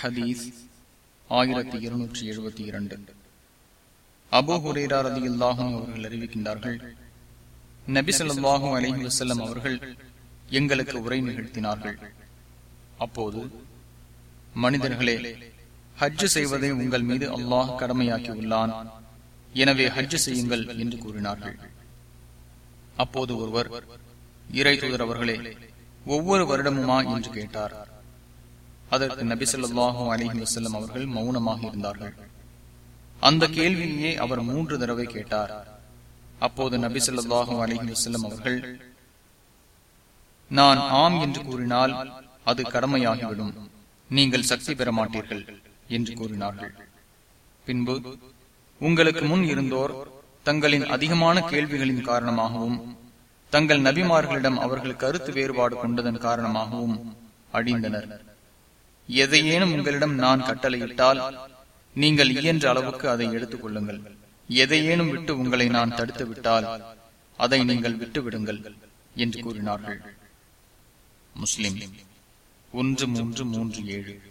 ஹதீஸ் ஆயிரத்தி இருநூற்றி எழுபத்தி இரண்டு. அபு ஹுரேரா ரதி அல்லாஹும் அவர்கள் அறிவிக்கின்றார்கள் நபி சொல்லாஹும் அலஹி வசல்லம் அவர்கள் எங்களுக்கு உரை நிகழ்த்தினார்கள். அப்போது மனிதர்களே ஹஜ்ஜு செய்வதை உங்கள் மீது அல்லாஹ் கடமையாக்கி உள்ளான். எனவே ஹஜ்ஜு செய்யுங்கள் என்று கூறினார்கள். அப்போது ஒருவர் இறை தூதர் அவர்களே ஒவ்வொரு வருடமுமா என்று கேட்டார். அதற்கு நபிசல்லாஹு அலிஹி வசல்லம் அவர்கள் மௌனமாக இருந்தார்கள். அந்த கேள்வியே அவர் மூன்று தடவை கேட்டார். அப்போது நபிசல்லாஹு அலிஹி வசல்லம் அவர்கள் நான் ஆம் என்று கூறினால் அது கடமையாகிவிடும். நீங்கள் சக்தி பெற மாட்டீர்கள் என்று கூறினார்கள். பின்பு உங்களுக்கு முன் இருந்தோர் தங்களின் அதிகமான கேள்விகளின் காரணமாகவும் தங்கள் நபிமார்களிடம் அவர்கள் கருத்து வேறுபாடு கொண்டதன் காரணமாகவும் அடிந்தனர் எதையேனும் உங்களிடம் நான் கட்டளையிட்டால் நீங்கள் இயன்ற அளவுக்கு அதை எடுத்துக் கொள்ளுங்கள் எதையேனும் விட்டு உங்களை நான் தடுத்து விட்டால் அதை நீங்கள் விட்டு விடுங்கள் என்று கூறினார்கள். முஸ்லிம் ஒன்று மூன்று மூன்று ஏழு.